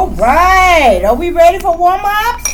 All right. Are we ready for warm ups?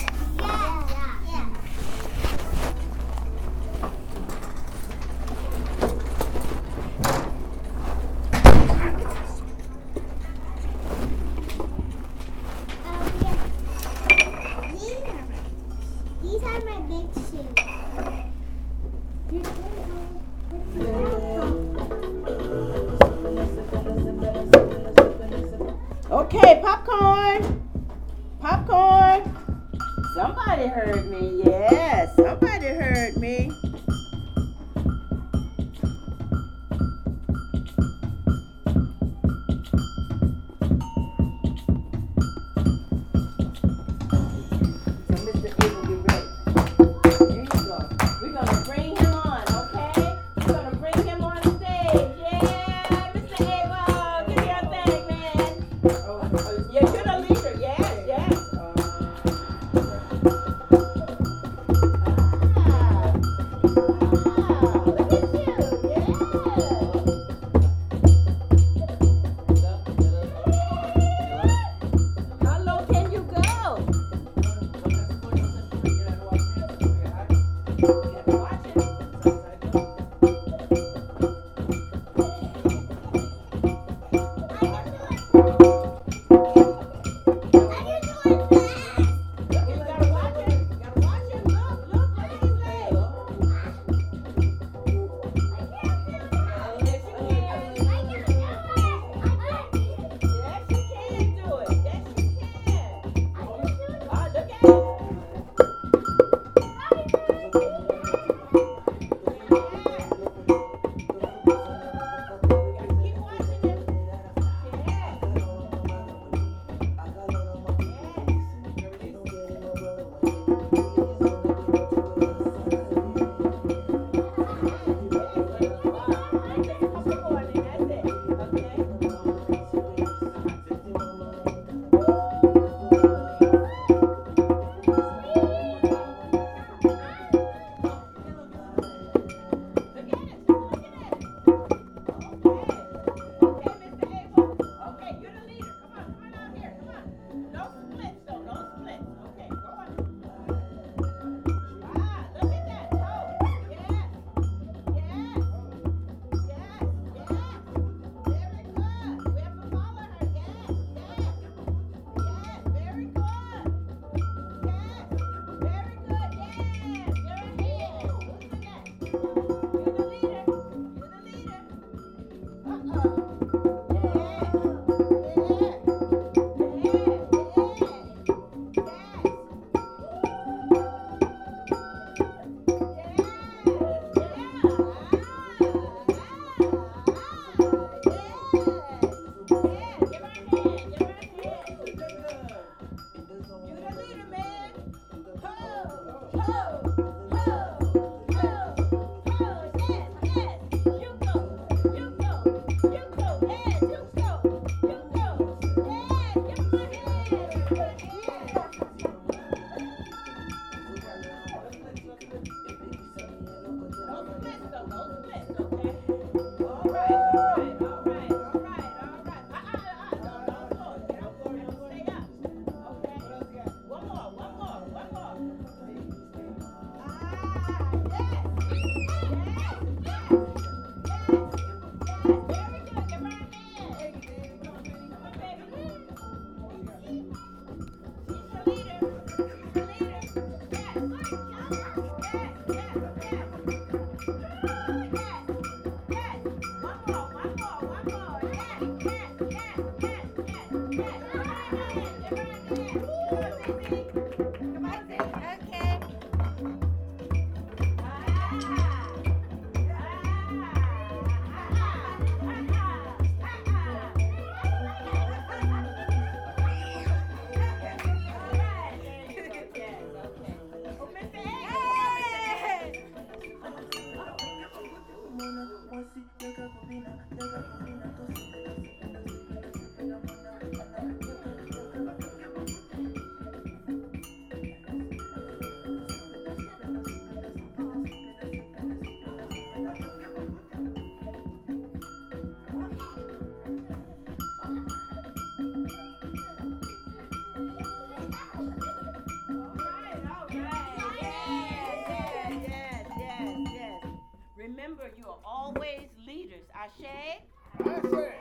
Ashe? Ashe. Okay,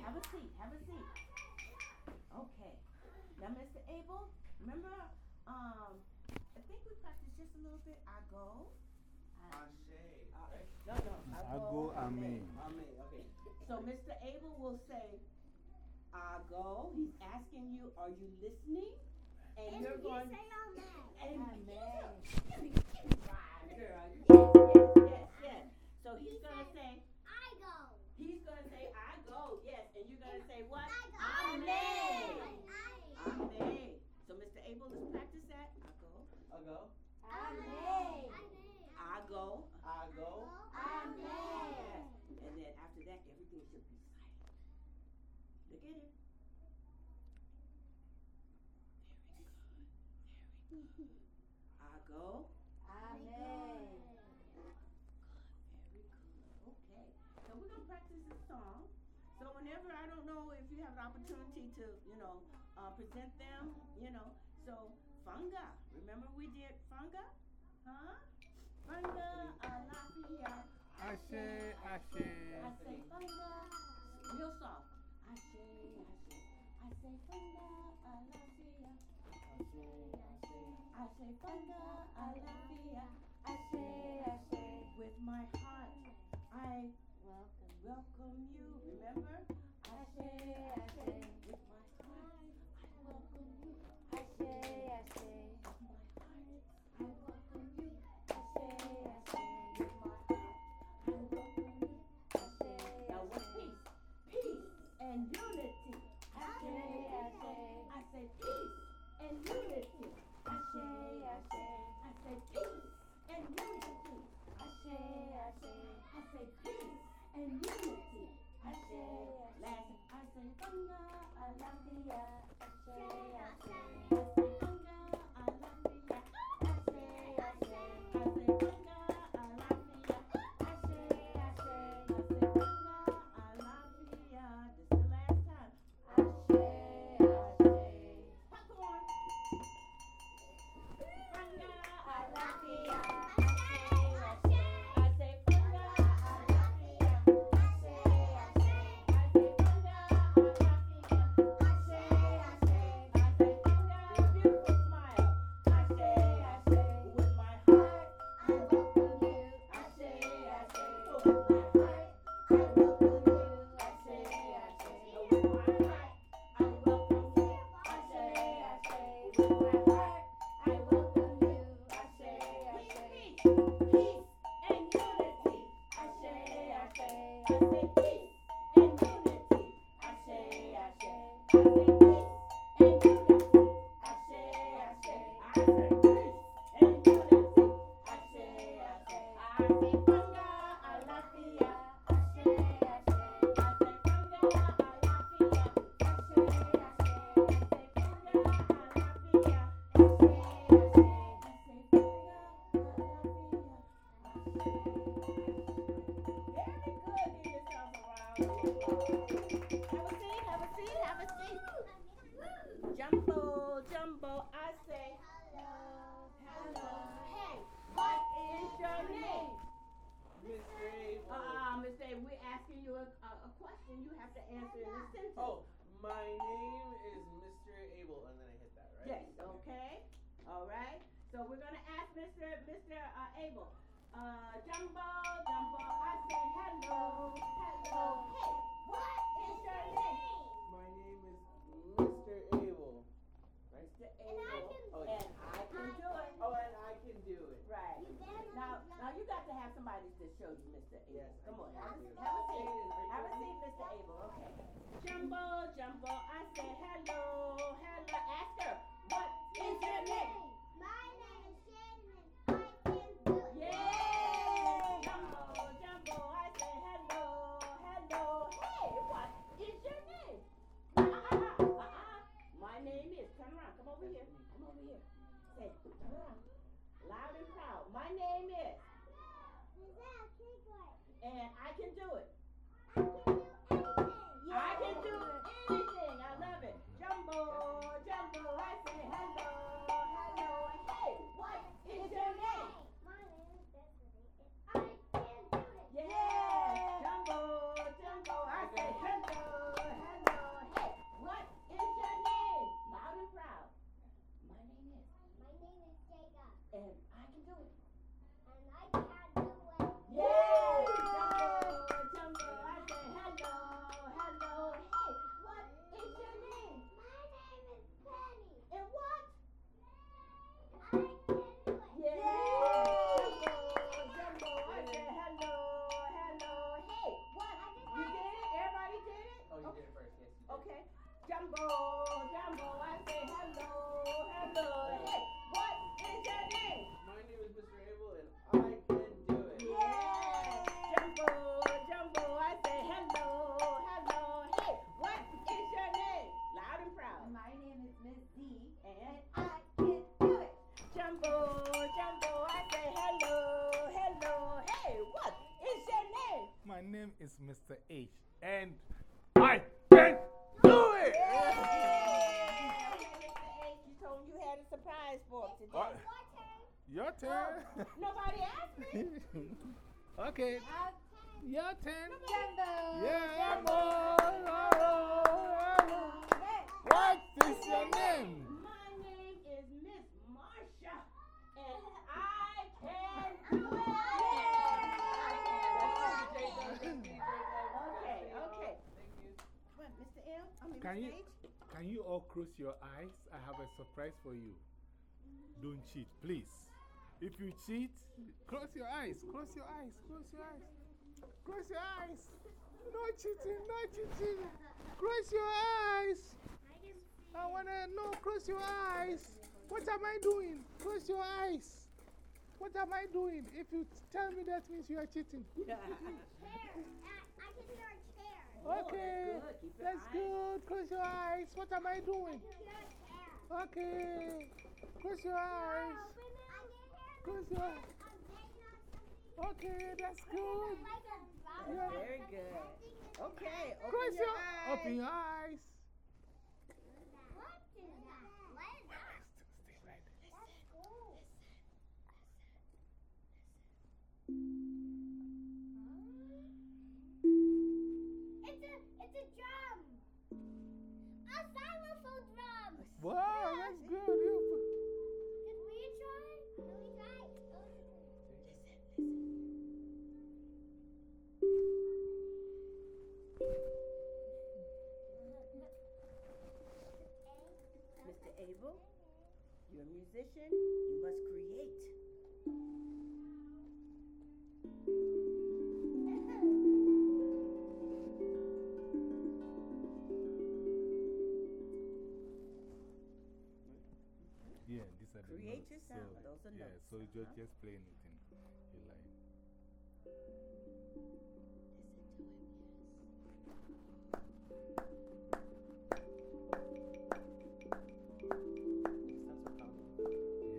have a seat, have a seat. Okay. Now, Mr. Abel, remember, um, I think we practiced just a little bit. I go. Ashe. No, no. I go, amen. Amen. Okay. So Mr. Abel will say, I go. He's asking you, are you listening? And, And you're you going say amen. Amen. Right, girl. Yes, yes, yes. So he's going to say, I go. He's going to say, I go. Yes. And you're going to say what? I go. Amen. I- Amen. So Mr. Abel, let's practice that. I go. I go. Amen. I go. I go. Amen. Yes. And then after that, everything should be silent. Look at him. Very good. Very good. I go. Amen. Very good. Okay. So we're gonna practice this song. So whenever I don't know if you have an opportunity to, you know, uh, present them, you know. So funga. Remember we did funga? Huh? Funga alafia. Uh, ashe, I Ashe. say funga. Real soft. I say, I say, I say funga alafia. I say funga alafia. I say, I say, with my heart, I welcome, welcome you. Remember? Peace and unity. I say, I say, I say peace and unity. I say, I say, I say peace and unity. Right? Yes, okay. All right. So we're gonna ask Mr. Mr. Uh, Abel. Uh, Jumbo, Jumbo, I say hello, hello. Hey, what is your name? My name is Mr. Abel. Right? Mr. And I Abel. can- Oh, and I can do it. Oh, and I can do it. Right. Now, not- now you got to have somebody to show you, Mr. Abel. Yes, Come on, do. have a, I have a seat. Aiden, are you Have a seat, Mr. Abel. Okay. Jumbo, Jumbo, I say hello, hello. Ask her, what is your name? My name is Shannon. I can do it. Yay! Jumbo, Jumbo, I say hello, hello. Hey, what is your name? Uh-uh, uh-uh. My name is, turn around, come over here, come over here. Say, turn around, loud and proud. My name is, Is that a and I can name? My name is Mr. H. And I can do it! Hey, you told me you had a surprise for him today. What? Your turn. Oh, nobody asked me. okay. Your turn. Jumbo. Yeah, boy. What is your name? My name is Miss Marsha, and I can do it. Can you, can you all close your eyes? I have a surprise for you. Don't cheat, please. If you cheat, close your eyes. Close your eyes. Close your eyes. Close your eyes. No cheating, no cheating. Close your eyes. I want to know. Close your eyes. What am I doing? Close your eyes. What am I doing? If you tell me that means you are cheating. chair. Oh, Okay, that's good. That's eyes- good. Close your eyes. What am I doing? I can hear a chair. Okay, close your eyes. Close your eyes. Okay, that's good. Yeah. Very good. Okay, open Close your your eyes. Open your eyes. Xylophone drum. Wow, that's good. Those are yeah, notes. so just, Uh-huh. just play anything you like.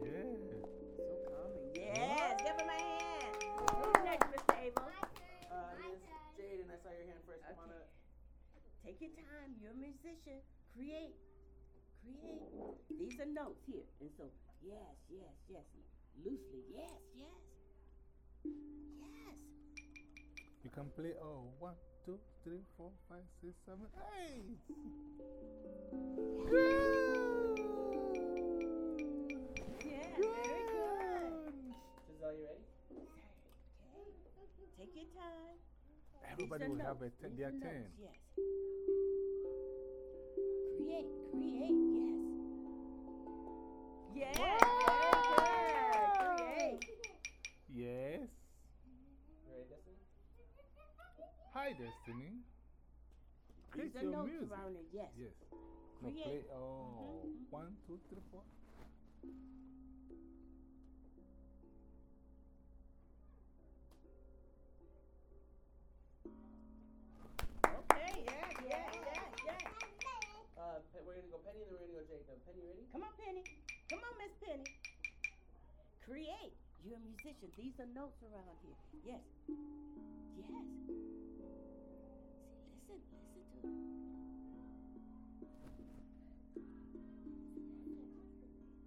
Yeah. So calming. Yes, give him a hand. Who's next, Mr. Abel? My turn. Uh, My Miss turn. Jaden, I saw your hand first. Come on Okay. up. Take your time. You're a musician. Create. Create. These are notes here. And so, yes, yes, yes. Loosely. Yes, yes. Yes. You can play, oh, one, two, three, four, five, six, seven, eight. Good. Yeah, very good. Giselle, you ready? Okay. Take your time. Everybody These are will have a These their turn. Yes. Create, create, yes. Yes, very good. Create. Yes. You ready, Destiny? Hi, Destiny. Create These are your notes music. around it, yes. Yes. No, Create. play. Oh, Mhm, mhm. one, two, three, four. Okay, yes, yes, yes, yes. Uh, we're gonna go Penny and then we're gonna go Jacob. Penny, ready? Come on, Penny. Come on, Miss Penny. Create. You're a musician. These are notes around here. Yes. Yes. See, listen, listen to it.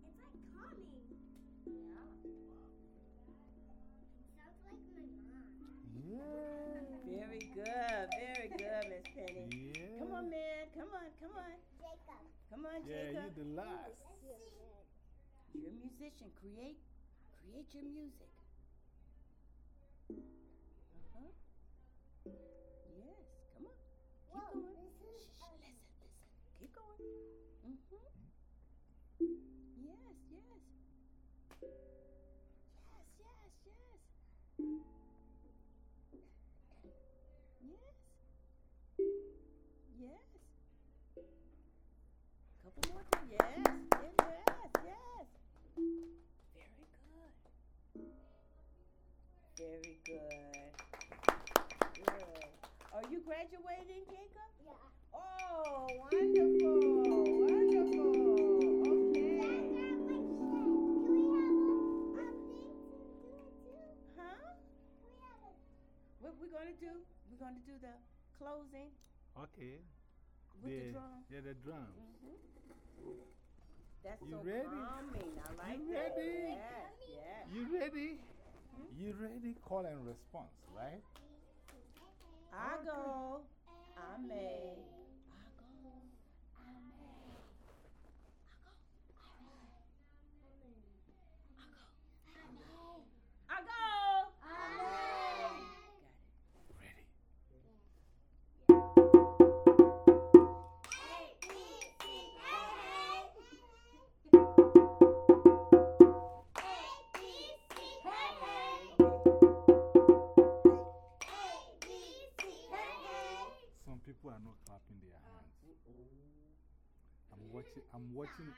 It's like calming. Yeah. Sounds like my mom. Yeah. Very good, very good, Miss Penny. Yeah. Come on, man. Come on, come on. Jacob. Come on, Yeah, Jacob. you the last. You're a musician. Create, create your music. Uh huh. Yes. Come on. Keep Whoa, going. Shh, a- listen, listen. Keep going. Mm-hmm. Yes, yes. Yes, yes, yes. Yes. Yes. Couple more times. Yes, Very good. Good. Are you graduating, Jacob? Yeah. Oh, wonderful. Wonderful. Okay. Huh? What we're gonna do? We're gonna do the closing. Okay. With the, the drum. Yeah, the drums. Mm -hmm. That's you so ready? calming. I like you ready? That. Yes. You ready? Mm-hmm. You ready? Call and response, right? I go, I may.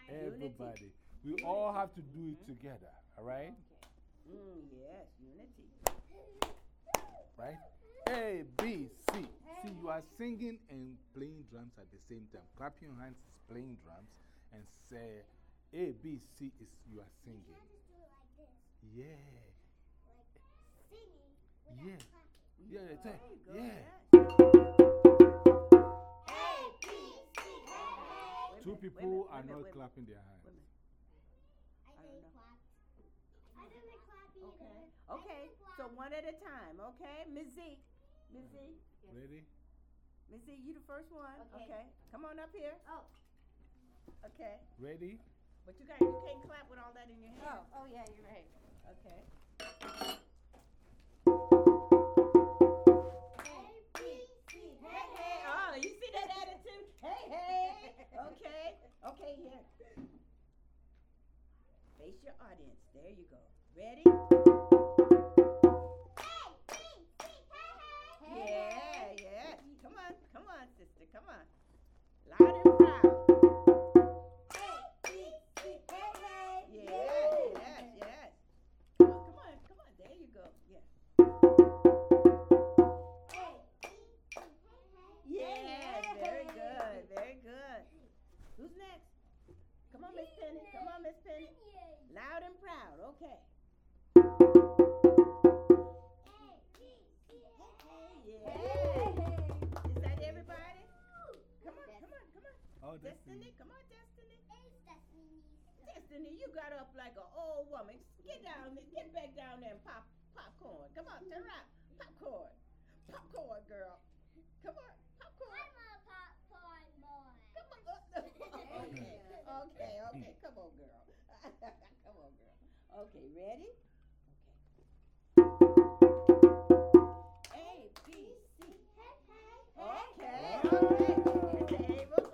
Watching everybody. We all have to do it together, all right? Mm, yes, unity. Right? A, B, C. See, you are singing and playing drums at the same time. Clap your hands is playing drums, and say A, B, C is you are singing. Yeah. Yeah. Yeah, that's it. There you go. Yeah. Wait a Two minute, wait a people minute, are wait a minute, not wait a clapping their hands. minute. Okay. Okay, so one at a time, okay? Ms. Zeke, Ms. Zeke, Ready? Ms. Zeke, you the first one, Okay. okay? Come on up here. Oh. Okay, Ready? but you got, you can't clap with all that in your oh, hand. Oh, oh yeah, you're right. Okay. Hey, hey, okay, okay, here. Face your audience, there you go. Ready? Hey, hey, hey, hey, hey. Yeah, yeah. Come on, come on, sister, come on. Loud Who's next? Come on, Miss Penny. Come on, Miss Penny. Loud and proud. Okay. Yeah. Is that everybody? Come on, come on, come on. Oh, Destiny, come on, Destiny. Destiny, you got up like an old woman. Get down there, get back down there and pop popcorn. Come on, turn around. Popcorn. Popcorn, girl. Come on, popcorn. Come on. okay, okay, okay. Come on, girl. Come on, girl. Okay, ready? Okay. A, B, C. Okay, okay. Mr. Abel.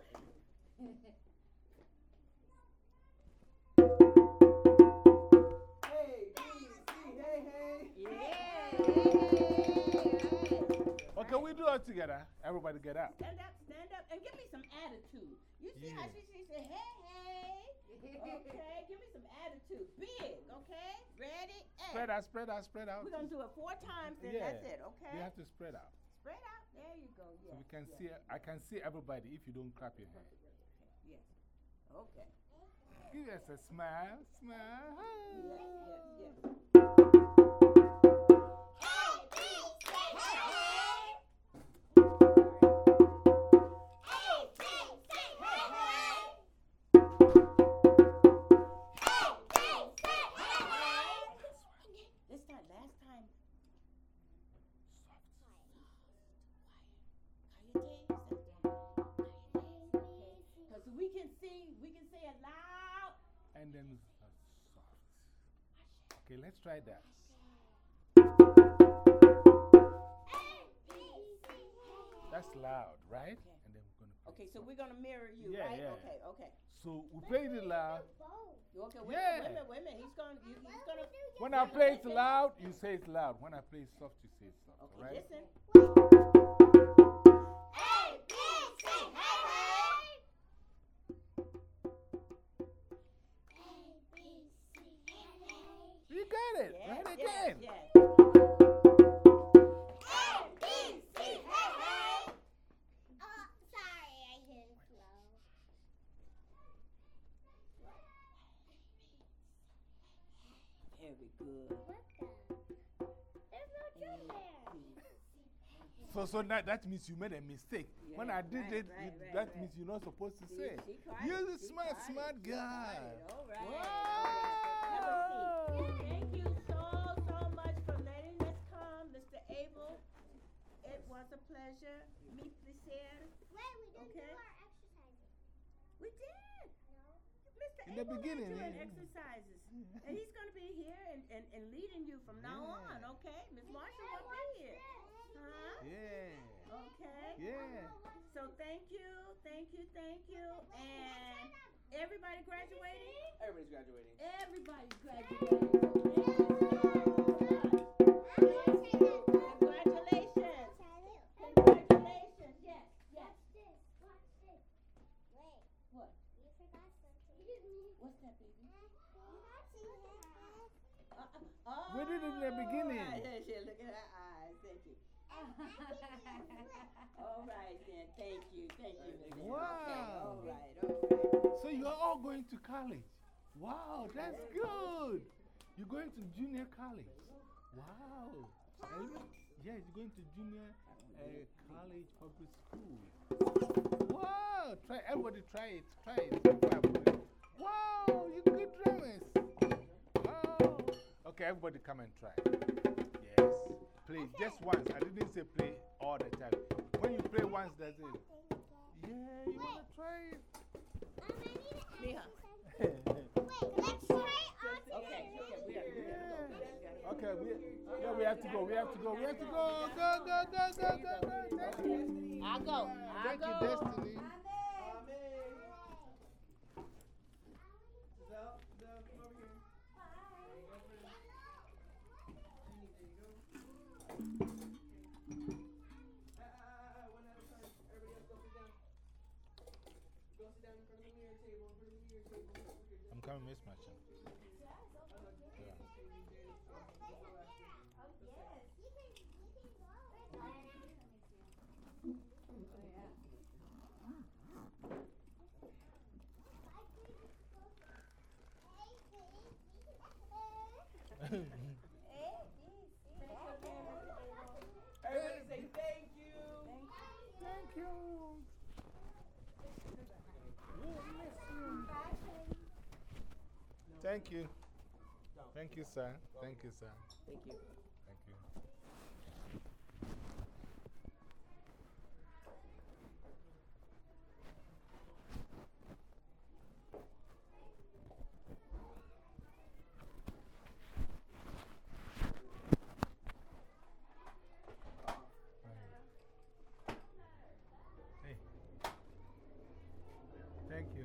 Hey, B, C, hey, hey. Yeah. Okay, we do it together. Everybody get up. Stand up, stand up, and give me some attitude. You see how she, she said, hey, hey. Okay, give me some attitude. Big, okay? Ready? Hey. Spread out, spread out, spread out. We're going to do it four times, then Yeah. that's it, okay? You have to spread out. Spread out. There you go. So we can yeah. see, I can see everybody if you don't clap your hands. Yes. Okay. Give us a smile, smile. Yes, yes, yes. And then uh, soft. Okay, let's try that. That's loud, right? Okay. And then we're going to Okay, so we're going to mirror you, Yeah, right? yeah. Okay, okay. So we played it loud. Okay, wait, Yeah. a wait a minute, wait a minute. He's going to, he's going to. When I play it loud, you say it loud. When I play it soft, you say it soft. Okay, Alright? listen. You got it. Yes, yes, again. yes. Very good. So, so that, that means you made a mistake. when I did right, it, right, it- right, that means you're not supposed to See, say. You're a smart, smart it, guy. It was a pleasure. Mi placer. Wait, we didn't Okay. do our exercises. We did. No. Mr. In the Abel beginning, led you in yeah. exercises. and he's going to be here and, and, and leading you from now Yeah. on, okay? Miss Marshall will be here. Huh? Yeah. Okay. Yeah. So thank you, thank you, thank you. And everybody graduating? Everybody's graduating. Everybody's graduating. Oh, We did it in the beginning. right. Yeah, look at her eyes. Thank you. All right, then. Thank you. Thank you. Ann. Okay, Wow. all right, all right. So you're all going to college. Wow, that's good. You're going to junior college. Wow. You- Yeah, you're going to junior uh, college public school. Wow. Try, everybody try it. Try it. before I put it. Wow, you good drummers. Wow. Okay, everybody come and try. Yes. Play just once. I didn't say play all the time. When you play once, that's it. Yeah, you want to try it? Mija. Wait, let's try it on Okay, okay, we have, to go. We Okay, we, yeah, we have to go. We have to go. We have to go. Go, go, go, go, go, go. Thank. I'll go. I'll Thank go. you, Destiny. Amen. Giselle, Giselle, come over here. Ah, ah, ah, ah, one at a time. Everybody else go sit down. Go sit down in front of the mirror table, in front of the mirror table. Over here. I'm coming, Miss Machin. Everybody say thank you. Thank you. We'll miss you. Thank you. Thank you, sir. Thank you, sir. Thank you. Thank you. Hey. Thank you.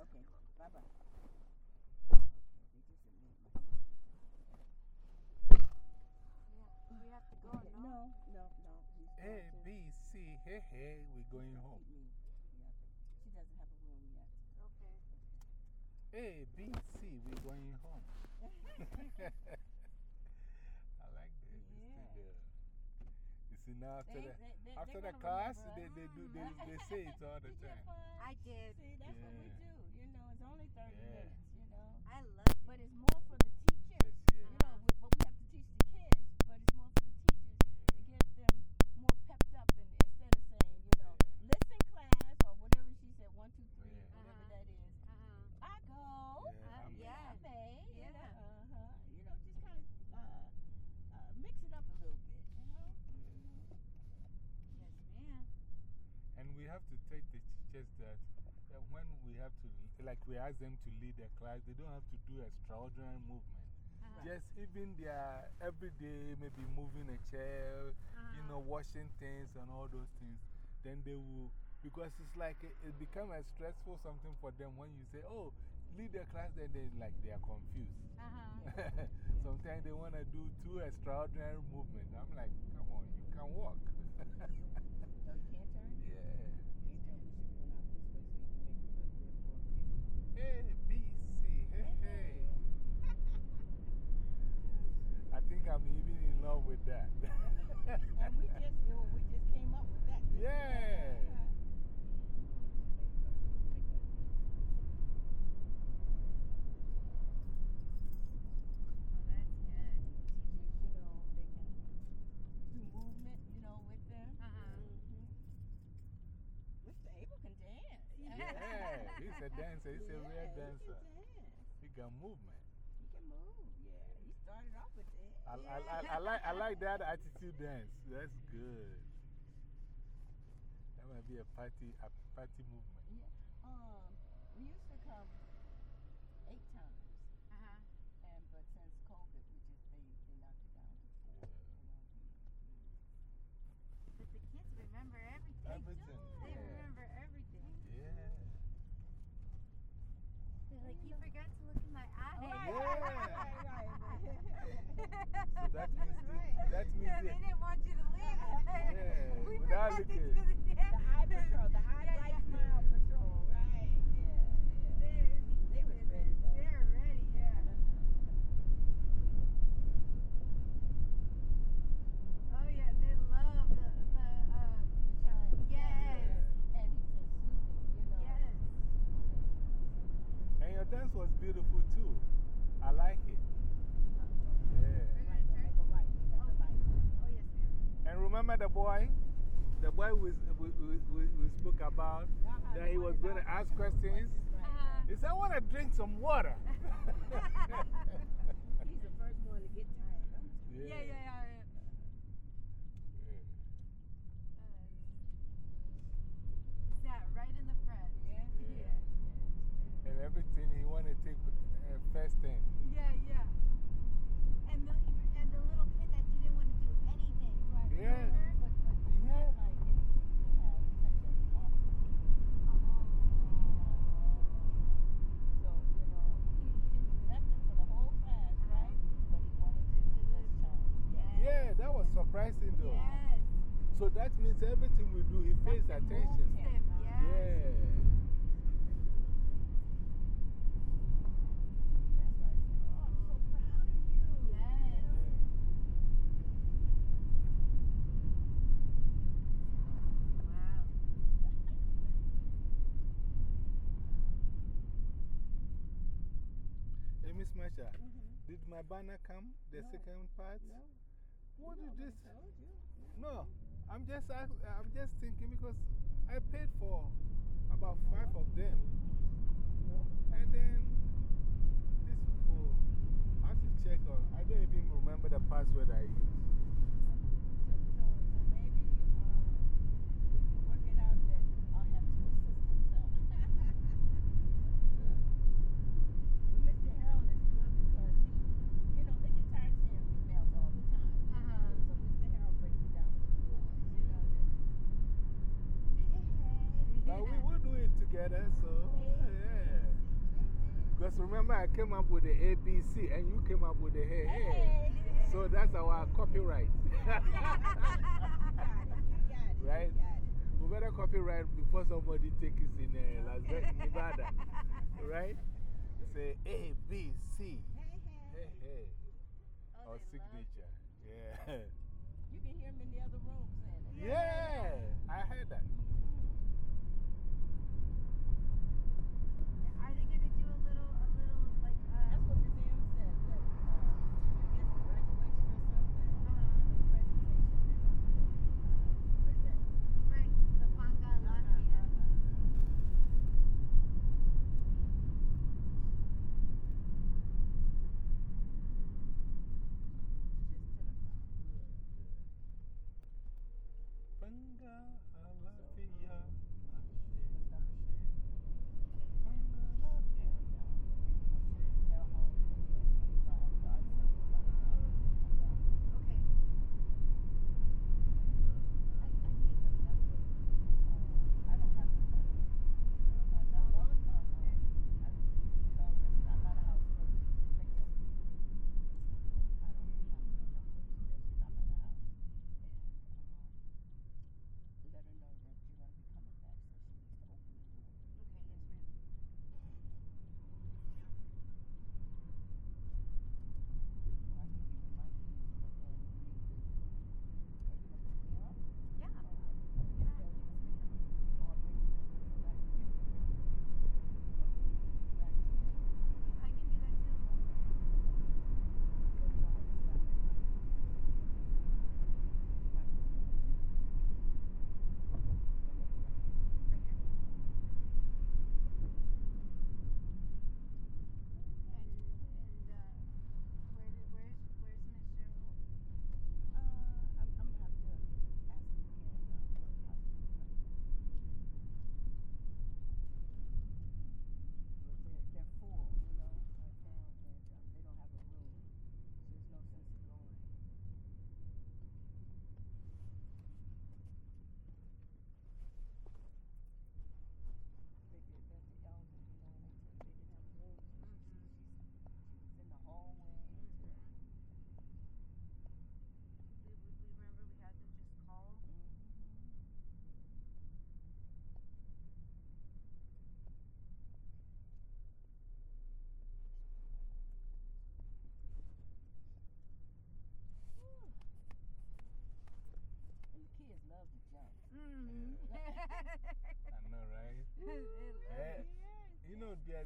Okay, bye bye. Okay, they just admitted my We have to go, no? No, no, no. He's A, got to B, C, hey, hey, we're going home. meet me. She doesn't have a room yet. Okay. A, B, C, we're going home. I like this. Yeah. You see, now after, They- the, they- they- after they're the class, remember they, they, do, they, they say it all the Did you have time. I did. See, that's what we do only 30 yeah. minutes, you know. I love it. But it's more for the teachers. Yes, yeah. You know, we, but we have to teach the kids, but it's more for the teachers to get them more pepped up and instead of saying, you know, listen class or whatever she said, one, two, three, yeah. whatever uh-huh. that is. Uh-huh. I go. Yeah, I, may. Yeah. yeah. Uh-huh. You know, just kind of uh, uh, mix it up a little bit, you know. Yeah. Yes, ma'am. And we have to take the teachers that like we ask them to lead the class, they don't have to do extraordinary movement. Uh-huh. Just even their everyday, maybe moving a chair, you know, washing things and all those things, then they will, because it's like it, it becomes a stressful something for them when you say, oh, lead the class, then they like they are confused. Uh-huh. Sometimes they want to do two extraordinary movements. I'm like, come on, you can walk. No, you can't turn? yeah. Can't turn. We should went out this way so you can make a good grip for it. A, B, C, hey, hey. I think I'm even in love with that. And we just, we just came up with that. Yeah. time. Well, that's good. Teachers, you know, they can do movement, you know, with them. Uh-huh. -hmm. Mr. Abel can dance. yeah, he's a dancer. He's a real dancer. He can dance. He got movement. He can move, yeah. He started off with that. I, I, I, I, like, I like that attitude dance. That's good. That might be a party, a party movement. Yeah. Um, we used to come eight times, Uh-huh. and but since COVID, we just they, they knocked it down to four. You know, But the kids remember everything. Everything. They yeah. remember everything. Yeah. They're like, you forgot to look in my eye. Right, Yeah. right, right, right, right. So that means, That's the, right. that means Yeah, they the, didn't want you to leave. Yeah, we without forgot to looking. do the the eye patrol, the eye Yeah, bright yeah. smile patrol, right? Yeah, yeah. They, They was ready though. They were ready, yeah. Oh, yeah, they love the, the, uh, The chime. Yes. And he said soothing, you know. yes. and your dance was beautiful too. I like it. Yeah. We're Right, gonna make turn? a right, that's a right. Oh, yes, ma'am. And remember the boy? The boy we, we, we, we we spoke about? Uh-huh, That the he one was that going to asked ask questions? Right. Uh-huh. He said, I want to drink some water. He's the first one to get tired. I'm tired. Yeah, yeah, yeah. yeah. Yeah. Uh, sat right in the front. Yeah, Yeah. And everything he wanted to take uh, first thing. Yeah, yeah. And the, and the little kid that didn't want to do anything. Right? Yeah. Remember? But, but it's Yeah. not like anything to have touch of autism. So, you know, he, he didn't do nothing for the whole class, right? But he wanted to do this time. Yeah. Yeah, that was surprising though. Yes. So that means everything we do, he pays Something attention. him. Yes. Yeah. That's why I said, oh, I'm so proud of you. Yes. Wow. Hey, Miss Masha, Mhm. did my banner come? The No. second part? No. What No, is this? No, I'm just, I'm just thinking because I paid for about five of them. And then these people, have to check on, I don't even remember the password I used. So, so, so maybe um, we can work it out that I'll have two assistants. So. But Mr. Harold is good because he, you know, they get tired of seeing females all the time. Uh-huh. So Mr. Harold breaks it down for the boys, you know. That, hey, hey. But we will do it together, so yeah. Because remember, I came up with the ABC and you came up with the hey, hey. Hey. So that's our copyright. You got it. You got it. Right? You got it. we better copyright before somebody takes it in uh, Las Vegas, Nevada. right? Say A, B, C. Hey, hey. Hey. Oh, Our they love signature. Yeah. You can hear him in the other room saying it. Yeah. I heard that.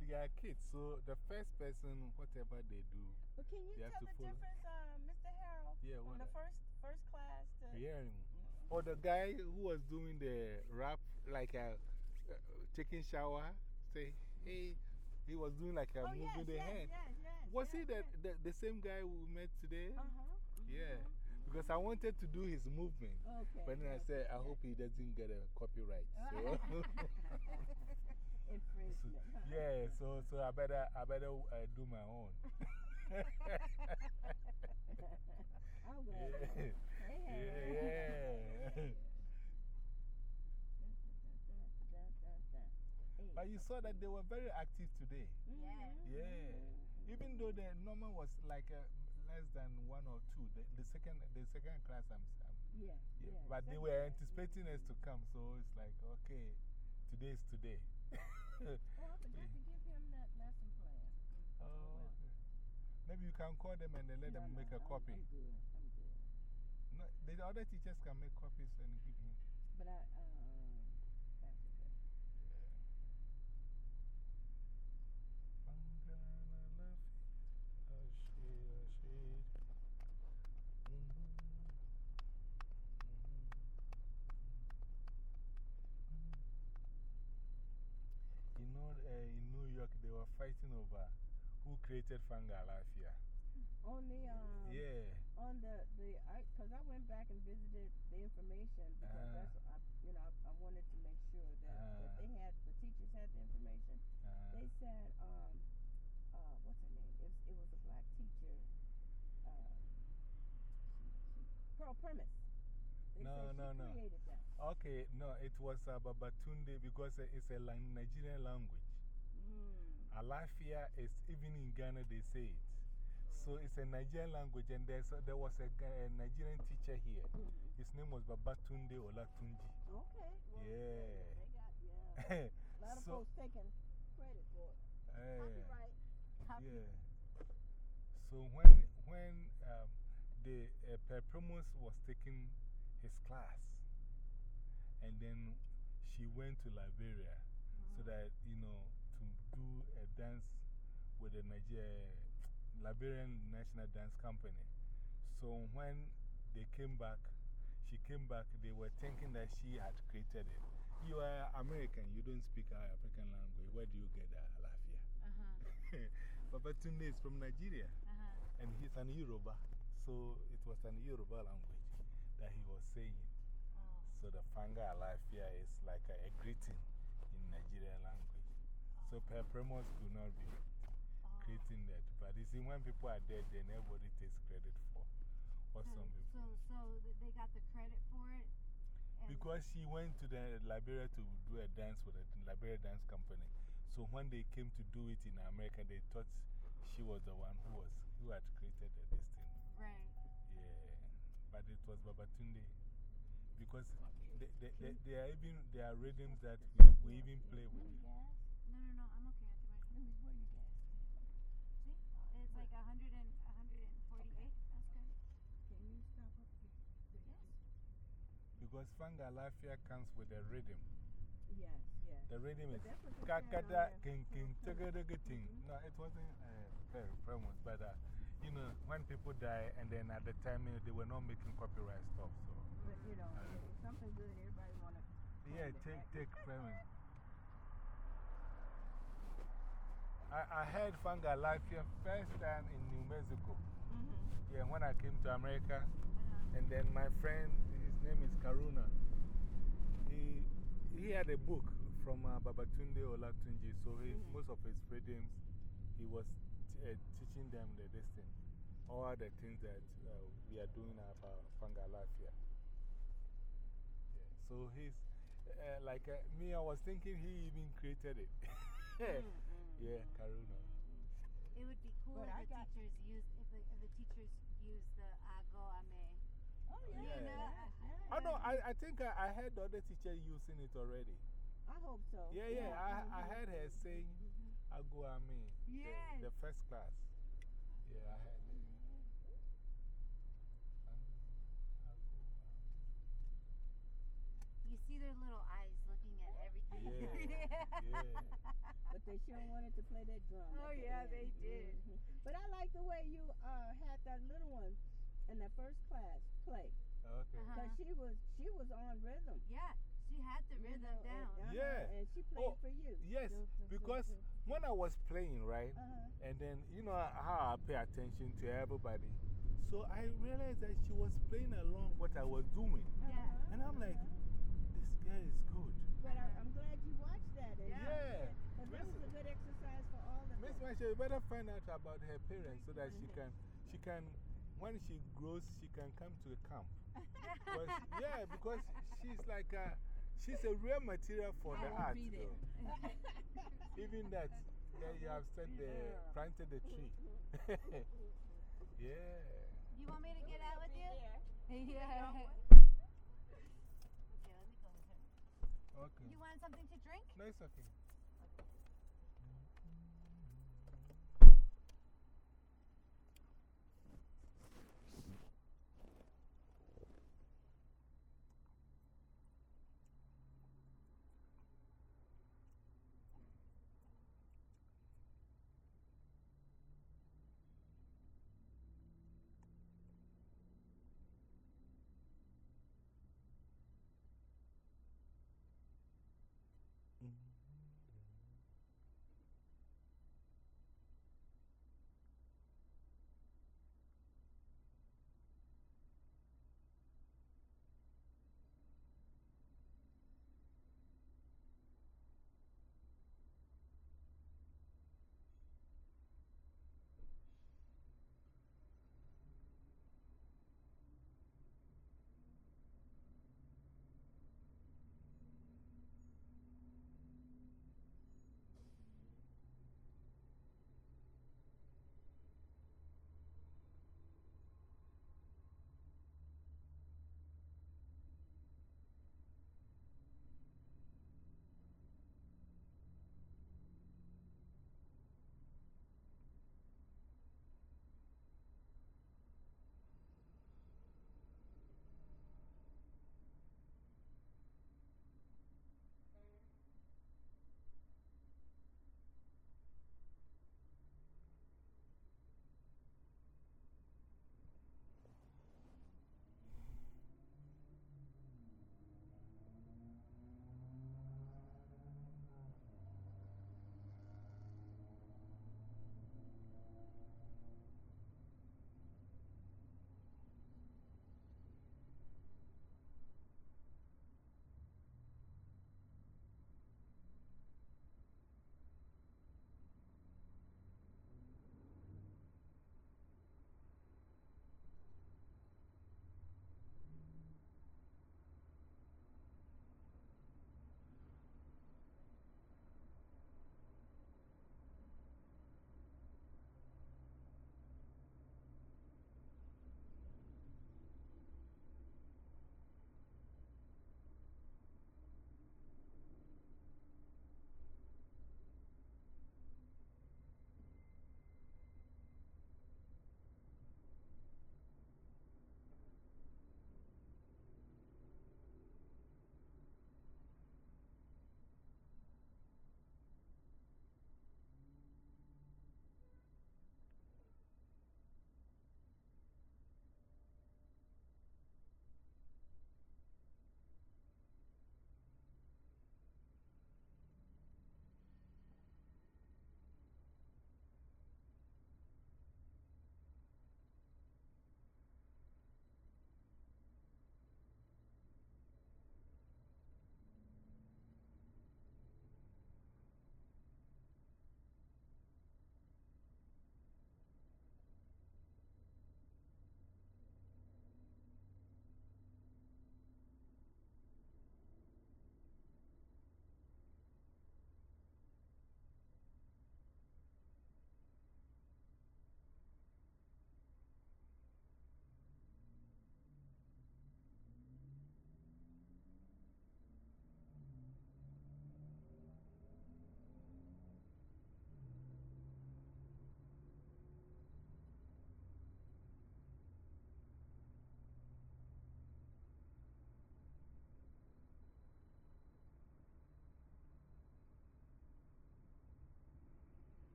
They are kids. So the first person, whatever they do, But can you tell the follow. difference, uh, Mr. Harold, Yeah, from the first first class to. hearing. Or the guy who was doing the rap, like a, uh, taking shower, say, hey, he was doing like a Oh, yes, moving the yes, hand. yes, yes, Was yes, he the, yes. the, the same guy we met today? Uh huh. Yeah. Because I wanted to do his movement. Okay. But then I said, I hope he doesn't get a copyright. So, Huh? yeah, so, so I better, I better uh, do my own. I'm glad. yeah. Yeah, yeah. But you saw that they were very active today. Yes. Yeah. Even though the normal was like uh, less than one or two, the, the, second, the second class, I'm, I'm, Yeah. yeah. yeah. But they were anticipating us to come, so it's like, okay, today is today. Oh, I forgot to give him that lesson plan. Oh, okay. Maybe you can call them and then let No, them no, make a I'm- copy. I'm good. I'm good. No, the other teachers can make copies and give him. But I, that's okay. You know, uh, in New York, they were fighting over who created Fanga Alafia. On the, um, Yeah. on the, the, I, cause I went back and visited the information because that's, I, you know, I, I wanted to make sure that, that they had, the teachers had the information. Uh, They said, um, uh, what's her name? It was, it was a black teacher. Uh, she, she, Pearl Primus. They No, no, no. that. okay, no, it was uh, Babatunde because it's a Nigerian language. Mm. Alafia is, even in Ghana, they say it. So it's a Nigerian language, and there's there was a, a Nigerian teacher here. Mm. His name was Babatunde Olatunji. Okay. Well, Yeah. They got, yeah. A lot of so, folks taking credit for it. Copyright. Copy. yeah. So when, when um, the uh, Pearl Primus was taking his class, and then she went to Liberia so that, you know, do a dance with the Niger Liberian National Dance Company. So when they came back, she came back, they were thinking that she had created it. You are American, you don't speak our African language. Where do you get that, Alafia? Uh huh. Papa Tunde is from Nigeria, Uh huh. and he's an Yoruba. So it was an Yoruba language that he was saying. Oh. So the Fanga Alafia is like a, a greeting in Nigerian language. So Pearl Primus could not be creating that. But you see, when people are dead, then everybody takes credit for what So, some so, people. so th- they got the credit for it? Because she went to the Liberia to do a dance with the Liberia Dance Company. So when they came to do it in America, they thought she was the one who, was, who had created this thing. Right. Yeah. But it was Babatunde. Because they, they, they, they are even, there are rhythms that we, we even play with. it. No, no, no, I'm okay. I Let me, where you gas? See? It's like 100 and, 148. That's good. Can you stop up here? Yes. Because Fanga Alafia comes with a rhythm. Yes, yes. The rhythm is But that's what they said on kakada there. king king ting. No, it wasn't uh, very famous, but uh, you know, when people die and then at the time you know, they were not making copyright stuff. So, But, you know, if it's something good, everybody want to. yeah, take, take premise. I, I heard Fanga Alafia first time in New Mexico. -hmm. Yeah, when I came to America, Uh-huh. and then my friend, his name is Karuna, he, he had a book from uh, Babatunde Olatunji. So he, -hmm. most of his freedoms, he was uh, teaching them the, this all the things that uh, we are doing about Fanga Alafia. Yeah. So he's uh, like uh, me, I was thinking he even created it. yeah, Karuna. It would be cool But if the teachers used, if the, if the teachers used the ago ame. Oh, yeah. Yeah. yeah, yeah. Oh, no, I, I think I, I heard the other teacher using it already. I hope so. Yeah, yeah, I, I mhm. heard her saying, Ago Ami. Yes. The, the first class. Yeah, I heard it. You see their little eyes looking at everything. Yeah, yeah. But they Yeah, she wanted to play that drum. Oh, the yeah, end. they did. Mhm. But I like the way you uh, had that little one in that first class play. Okay. Uh-huh. Because she was, she was on rhythm. Yeah, she had the you rhythm know, and- down. uh-huh, Yeah. And she played Oh, for you. Yes, because when I was playing, right, Uh-huh. and then you know how I pay attention to everybody. So I realized that she was playing along what I was doing. Uh-huh. And I'm like, uh-huh. this girl is good. But I, I'm glad you watched that. And Yeah. Because that was a good exercise for all of Miss us. Marshall, you better find out about her parents so that she mm-hmm. can, she can, when she grows, she can come to the camp. Because, yeah, because she's like a, she's a real material for the art. though. Even that, that you have said the, planted the tree. yeah. You want me to get out with you? Yeah. Okay, let me go with her. Okay. You want something to drink? No, it's okay.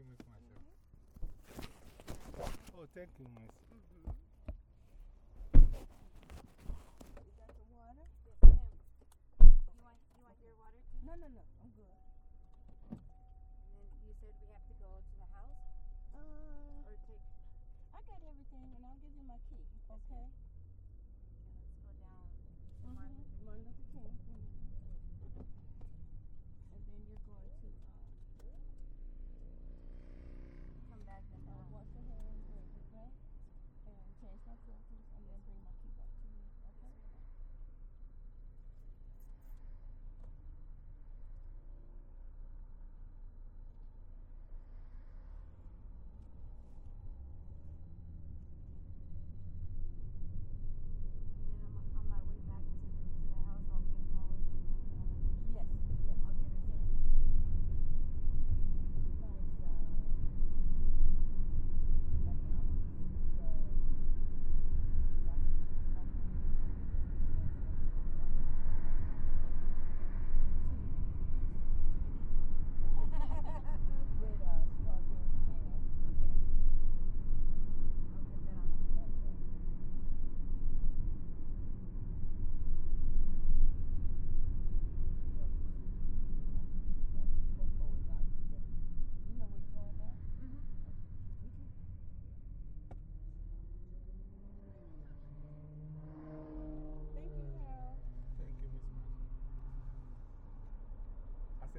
you, Miss Marshall. Oh, thank you, Miss. Mm -hmm. No, no, no, I'm good. And you said we have to go to the house? Uh, or take. I got everything, and I'll give you my key, okay? okay.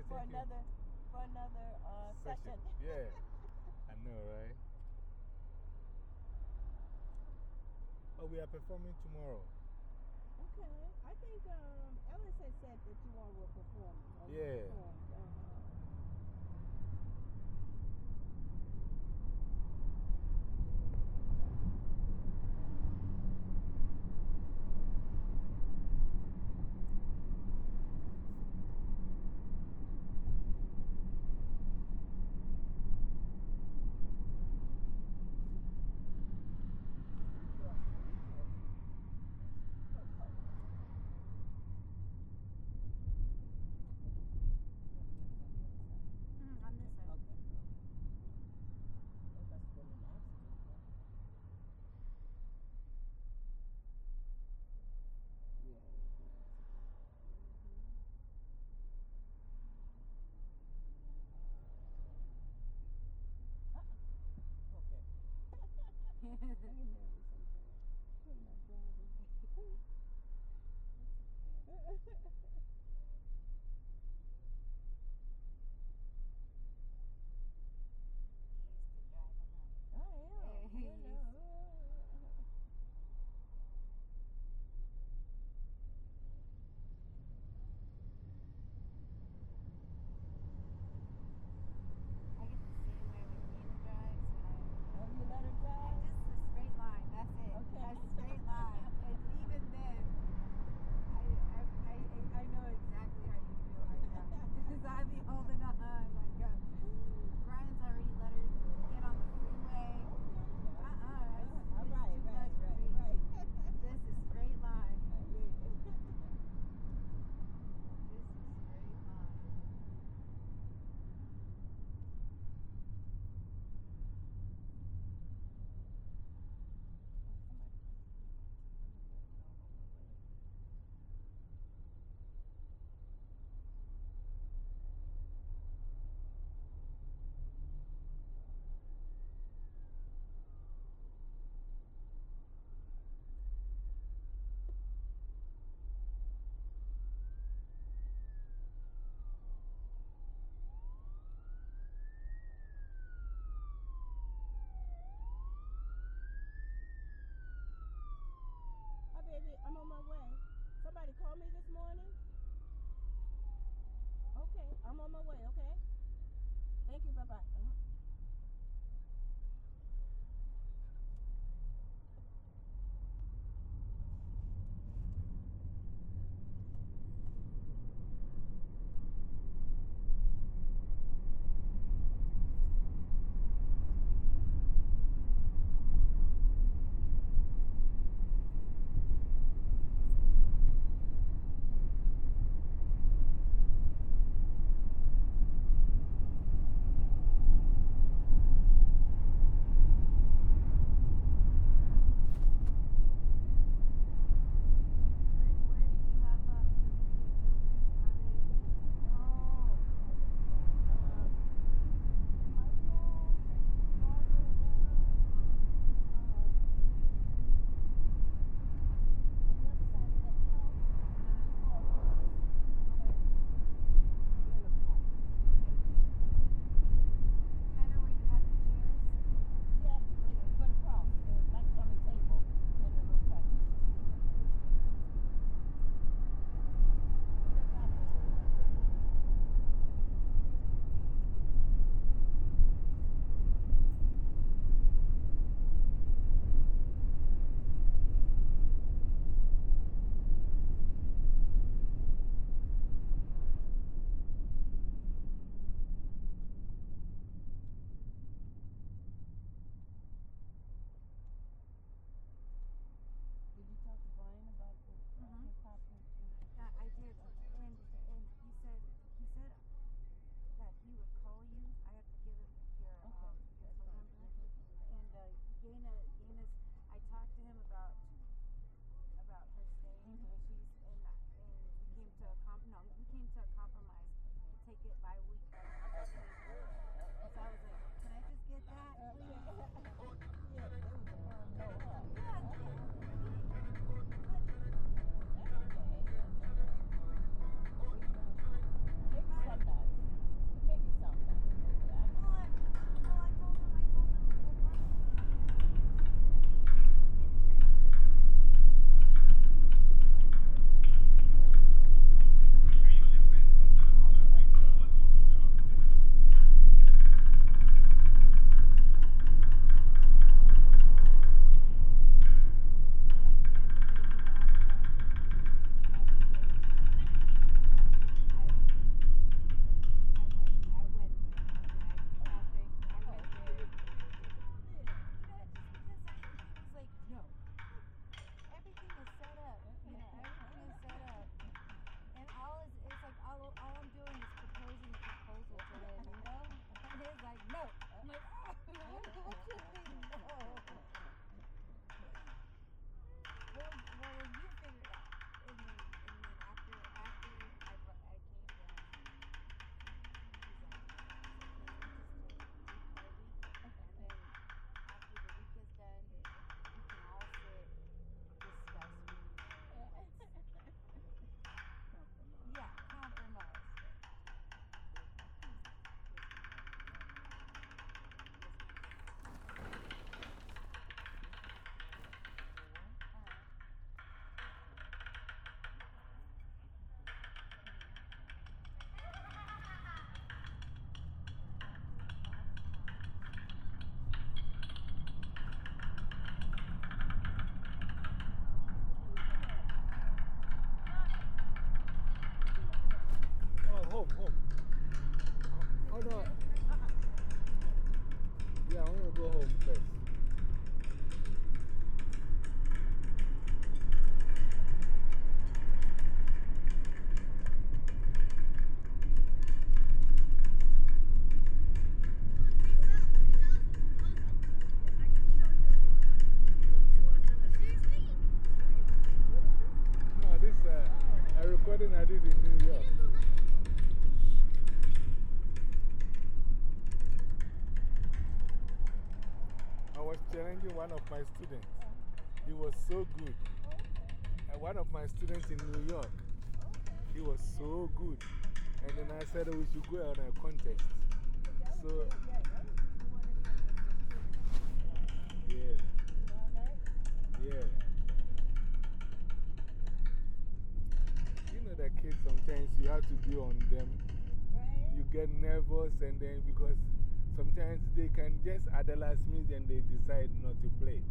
for another, you. For another uh, session. session. Yeah. I know, right? Oh, we are performing tomorrow. Okay. I think um, Ellis had said that you all were performing. Yeah. Performing. Amen. me this morning? Okay, I'm on my way, okay? that home, home. Oh, no. Yeah, I want to go home first. No, this uh, a recording I did in New York. One of my students. He was so good. Uh, one of my students in New York. He was so good. And then I said we should go on a contest. So, yeah, yeah. You know, that kids sometimes you have to be on them. You get nervous, and then because sometimes they can just at the last minute and they decide not to play.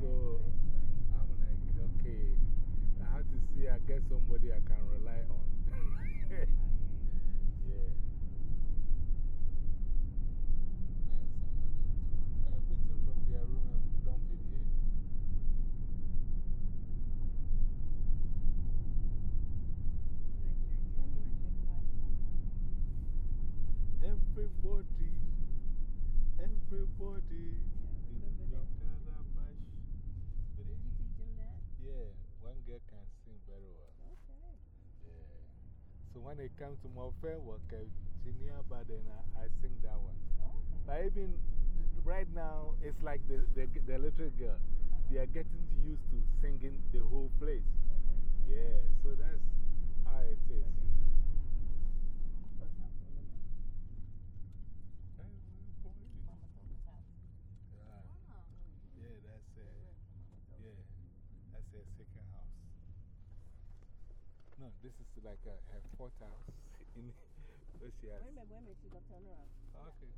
So I'm like, okay, I have to see, I get somebody I can rely on. yeah. Man, somebody, everything from their room and dump it here. Everybody, everybody. remember in that. your calabash. But Did you teach him that? Yeah, one girl can sing very well. Okay. Yeah. So when it comes to my fair work, eh, Chinia Baden, I, I sing that one. Okay. But even right now, it's like the, the, the little girl. They are getting used to singing the whole place. Yeah, so that's how it is. You know. First house in the middle. Everybody. Mama told us how. Yeah, yeah, that's a, yeah, that's a second house. No, this is like a, her fourth house in where she has. Wait a minute, wait a minute. She's going to turn around. Ah, okay.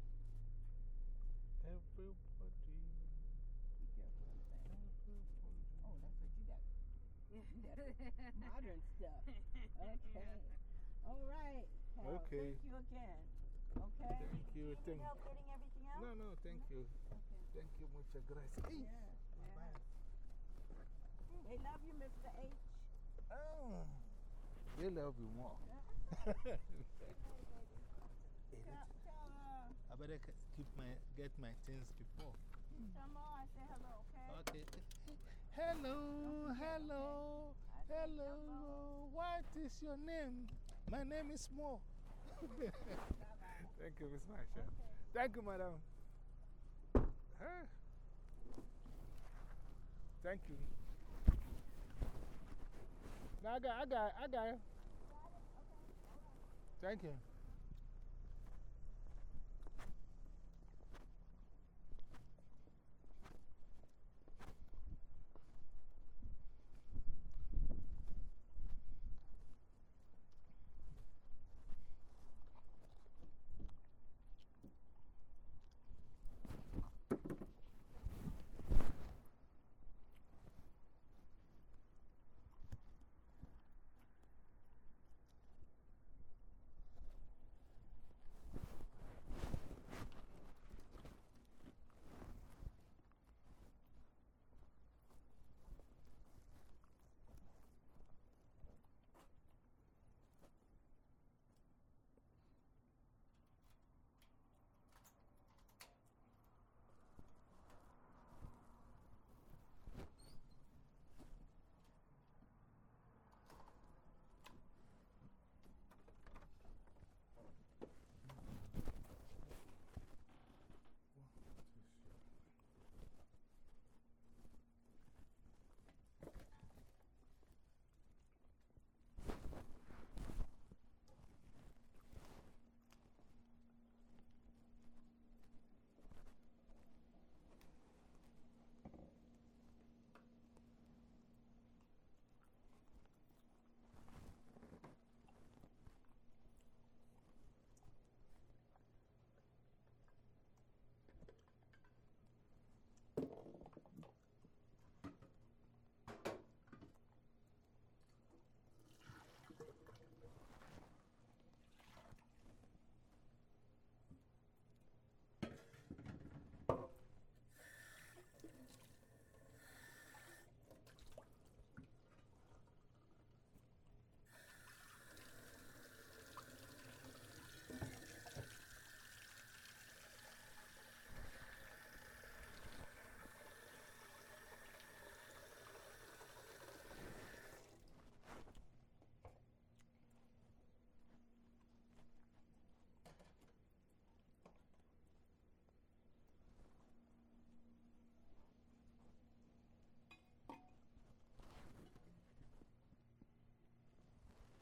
Everybody. Be careful. I'm saying. Everybody. Oh, that's what you got. That's modern stuff. Okay. All right. Carol, Okay. Thank you again. Okay. Thank you. Thank Help getting everything out? No, no, thank you. Okay. Thank you, muchas gracias. Hey. Yeah. yeah. They love you, Mr. H. Oh, they love you more. I better keep my, get my things before. Mo I say hello, okay? Okay. Hello, hello, hello. What is your name? My name is Mo. Thank you, Miss Marsha. Thank you, madam. Huh? Thank you. No, I got, I got, I got it. Thank you.